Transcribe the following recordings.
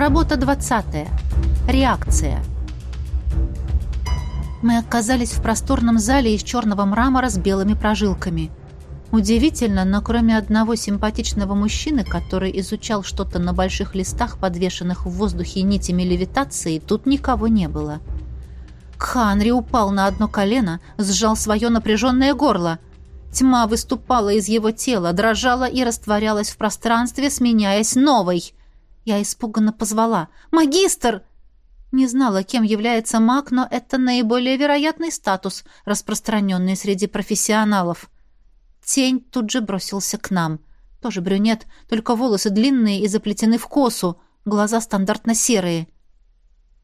Работа двадцатая. Реакция. Мы оказались в просторном зале из черного мрамора с белыми прожилками. Удивительно, но кроме одного симпатичного мужчины, который изучал что-то на больших листах, подвешенных в воздухе нитями левитации, тут никого не было. Кханри упал на одно колено, сжал свое напряженное горло. Тьма выступала из его тела, дрожала и растворялась в пространстве, сменяясь новой — я испуганно позвала. «Магистр!» Не знала, кем является маг, но это наиболее вероятный статус, распространенный среди профессионалов. Тень тут же бросился к нам. Тоже брюнет, только волосы длинные и заплетены в косу, глаза стандартно серые.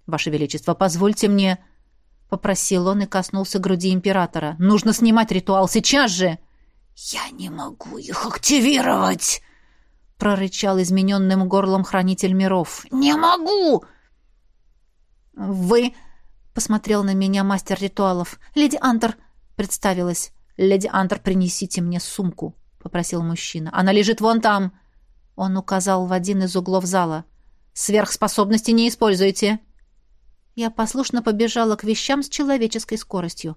«Ваше Величество, позвольте мне...» — попросил он и коснулся груди императора. «Нужно снимать ритуал сейчас же!» «Я не могу их активировать!» — прорычал измененным горлом хранитель миров. «Не могу!» «Вы...» — посмотрел на меня мастер ритуалов. «Леди Антер...» — представилась. «Леди Антер, принесите мне сумку», — попросил мужчина. «Она лежит вон там!» Он указал в один из углов зала. «Сверхспособности не используйте!» Я послушно побежала к вещам с человеческой скоростью.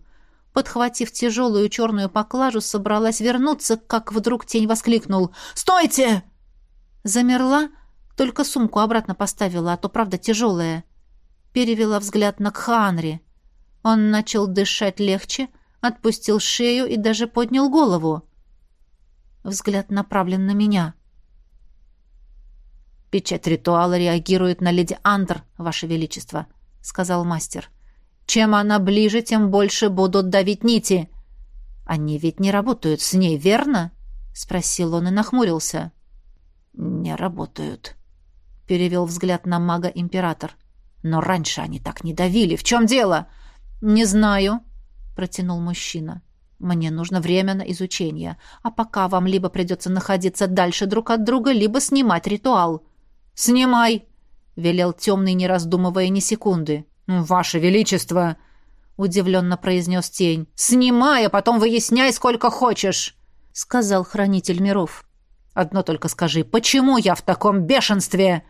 Подхватив тяжелую черную поклажу, собралась вернуться, как вдруг тень воскликнул. «Стойте!» Замерла, только сумку обратно поставила, а то, правда, тяжелая. Перевела взгляд на Кханри. Он начал дышать легче, отпустил шею и даже поднял голову. Взгляд направлен на меня. «Печать ритуала реагирует на леди Андр, Ваше Величество», — сказал мастер. «Чем она ближе, тем больше будут давить нити». «Они ведь не работают с ней, верно?» — спросил он и нахмурился. «Не работают», — перевел взгляд на мага император. «Но раньше они так не давили. В чем дело?» «Не знаю», — протянул мужчина. «Мне нужно время на изучение. А пока вам либо придется находиться дальше друг от друга, либо снимать ритуал». «Снимай!» — велел темный, не раздумывая ни секунды. «Ваше Величество!» — удивленно произнес тень. «Снимай, а потом выясняй, сколько хочешь!» — сказал хранитель миров. Одно только скажи, почему я в таком бешенстве?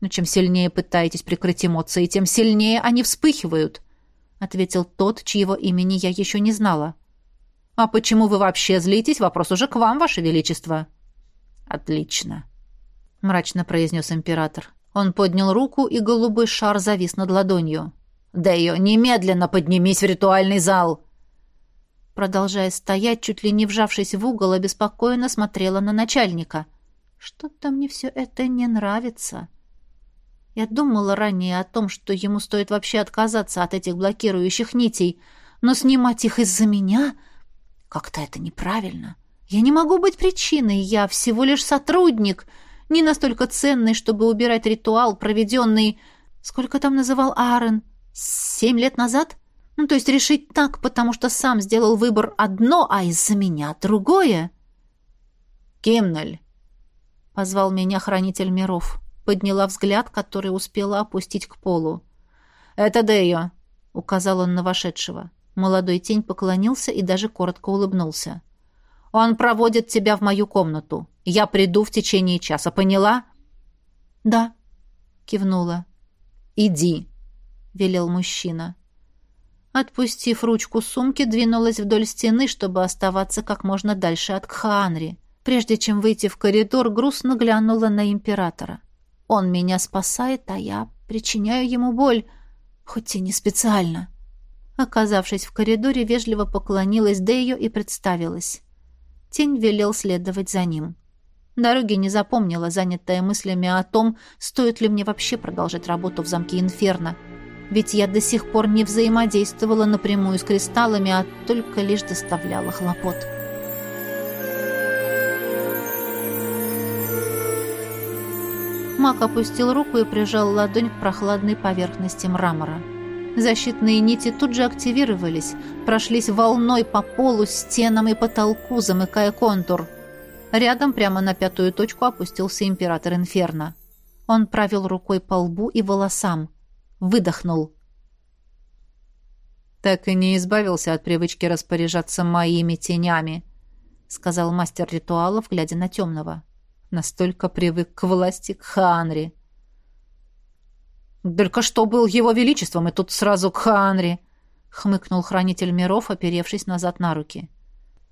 Но чем сильнее пытаетесь прикрыть эмоции, тем сильнее они вспыхивают, ответил тот, чьего имени я еще не знала. А почему вы вообще злитесь? Вопрос уже к вам, ваше величество. Отлично, мрачно произнес император. Он поднял руку, и голубой шар завис над ладонью. «Да ее немедленно поднимись в ритуальный зал!» Продолжая стоять, чуть ли не вжавшись в угол, обеспокоенно смотрела на начальника. «Что-то мне все это не нравится». Я думала ранее о том, что ему стоит вообще отказаться от этих блокирующих нитей, но снимать их из-за меня как-то это неправильно. Я не могу быть причиной, я всего лишь сотрудник, не настолько ценный, чтобы убирать ритуал, проведенный... Сколько там называл Аарон? Семь лет назад? Ну, то есть решить так, потому что сам сделал выбор одно, а из-за меня другое. «Кимнель!» — позвал меня хранитель миров. Подняла взгляд, который успела опустить к полу. «Это Део!» — указал он на вошедшего. Молодой тень поклонился и даже коротко улыбнулся. «Он проводит тебя в мою комнату. Я приду в течение часа, поняла?» «Да», — кивнула. «Иди», — велел мужчина. Отпустив ручку сумки, двинулась вдоль стены, чтобы оставаться как можно дальше от Кхаанри. Прежде чем выйти в коридор, грустно глянула на императора. Он меня спасает, а я причиняю ему боль, хоть и не специально. Оказавшись в коридоре, вежливо поклонилась Дею и представилась. Тень велел следовать за ним. Дороги не запомнила, занятая мыслями о том, стоит ли мне вообще продолжать работу в замке Инферно — ведь я до сих пор не взаимодействовала напрямую с кристаллами, а только лишь доставляла хлопот. Мак опустил руку и прижал ладонь к прохладной поверхности мрамора. Защитные нити тут же активировались, прошлись волной по полу, стенам и потолку, замыкая контур. Рядом, прямо на пятую точку, опустился император Инферно. Он провел рукой по лбу и волосам выдохнул. «Так и не избавился от привычки распоряжаться моими тенями», — сказал мастер ритуалов, глядя на темного. «Настолько привык к власти к Ханри». Только что был его величеством, и тут сразу к Ханри, хмыкнул хранитель миров, оперевшись назад на руки.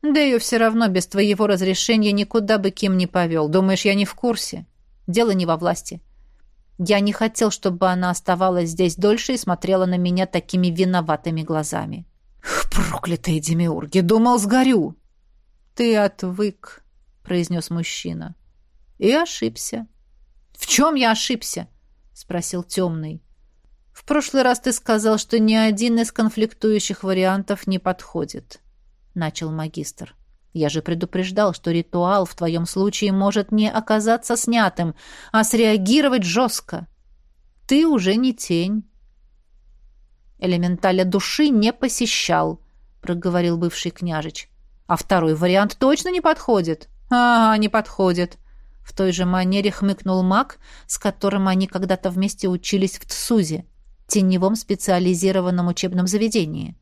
Да ее все равно без твоего разрешения никуда бы Ким не повел. Думаешь, я не в курсе? Дело не во власти. Я не хотел, чтобы она оставалась здесь дольше и смотрела на меня такими виноватыми глазами. Проклятые демиурги, думал, сгорю. Ты отвык, произнес мужчина. И ошибся. В чем я ошибся? спросил темный. В прошлый раз ты сказал, что ни один из конфликтующих вариантов не подходит, начал магистр. Я же предупреждал, что ритуал в твоем случае может не оказаться снятым, а среагировать жестко. Ты уже не тень. Элементаля души не посещал, проговорил бывший княжич. А второй вариант точно не подходит. Ага, не подходит. В той же манере хмыкнул маг, с которым они когда-то вместе учились в ТСУЗе, теневом специализированном учебном заведении.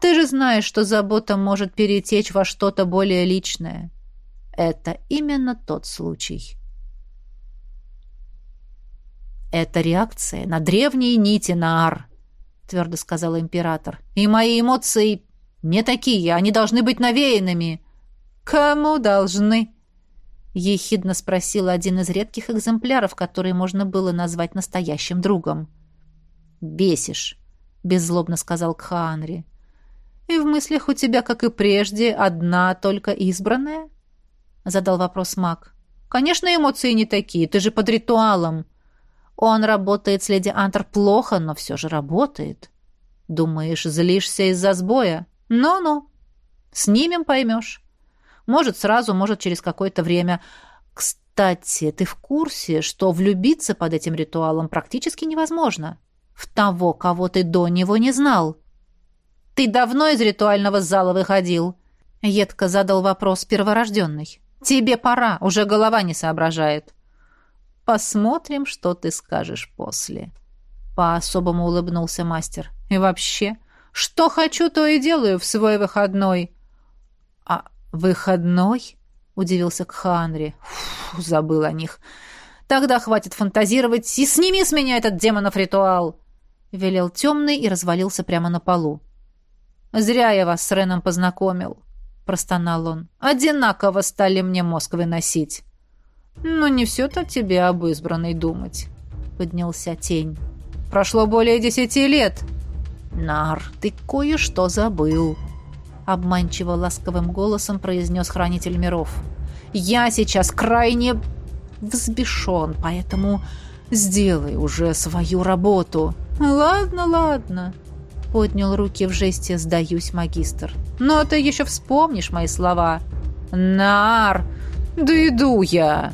Ты же знаешь, что забота может перетечь во что-то более личное. Это именно тот случай. Это реакция на древние нити Наар, твердо сказал император. И мои эмоции не такие, они должны быть навеянными. Кому должны? ехидно спросил один из редких экземпляров, который можно было назвать настоящим другом. Бесишь, беззлобно сказал Кхаанри. «И в мыслях у тебя, как и прежде, одна только избранная?» — задал вопрос маг. «Конечно, эмоции не такие, ты же под ритуалом. Он работает с леди Антер плохо, но все же работает. Думаешь, злишься из-за сбоя? Ну-ну. Снимем, поймешь. Может, сразу, может, через какое-то время. Кстати, ты в курсе, что влюбиться под этим ритуалом практически невозможно? В того, кого ты до него не знал». Ты давно из ритуального зала выходил?» Едко задал вопрос перворожденный. «Тебе пора, уже голова не соображает». «Посмотрим, что ты скажешь после». По-особому улыбнулся мастер. «И вообще, что хочу, то и делаю в свой выходной». «А выходной?» — удивился Кханри. «Фу, забыл о них. Тогда хватит фантазировать и сними с меня этот демонов ритуал!» Велел темный и развалился прямо на полу. «Зря я вас с Реном познакомил», — простонал он. «Одинаково стали мне мозг выносить». «Но не все-то тебе об избранной думать», — поднялся тень. «Прошло более десяти лет». «Нар, ты кое-что забыл», — обманчиво ласковым голосом произнес хранитель миров. «Я сейчас крайне взбешен, поэтому сделай уже свою работу». «Ладно, ладно», Поднял руки в жесте «Сдаюсь, магистр». «Но ты еще вспомнишь мои слова». «Нар! Да иду я!»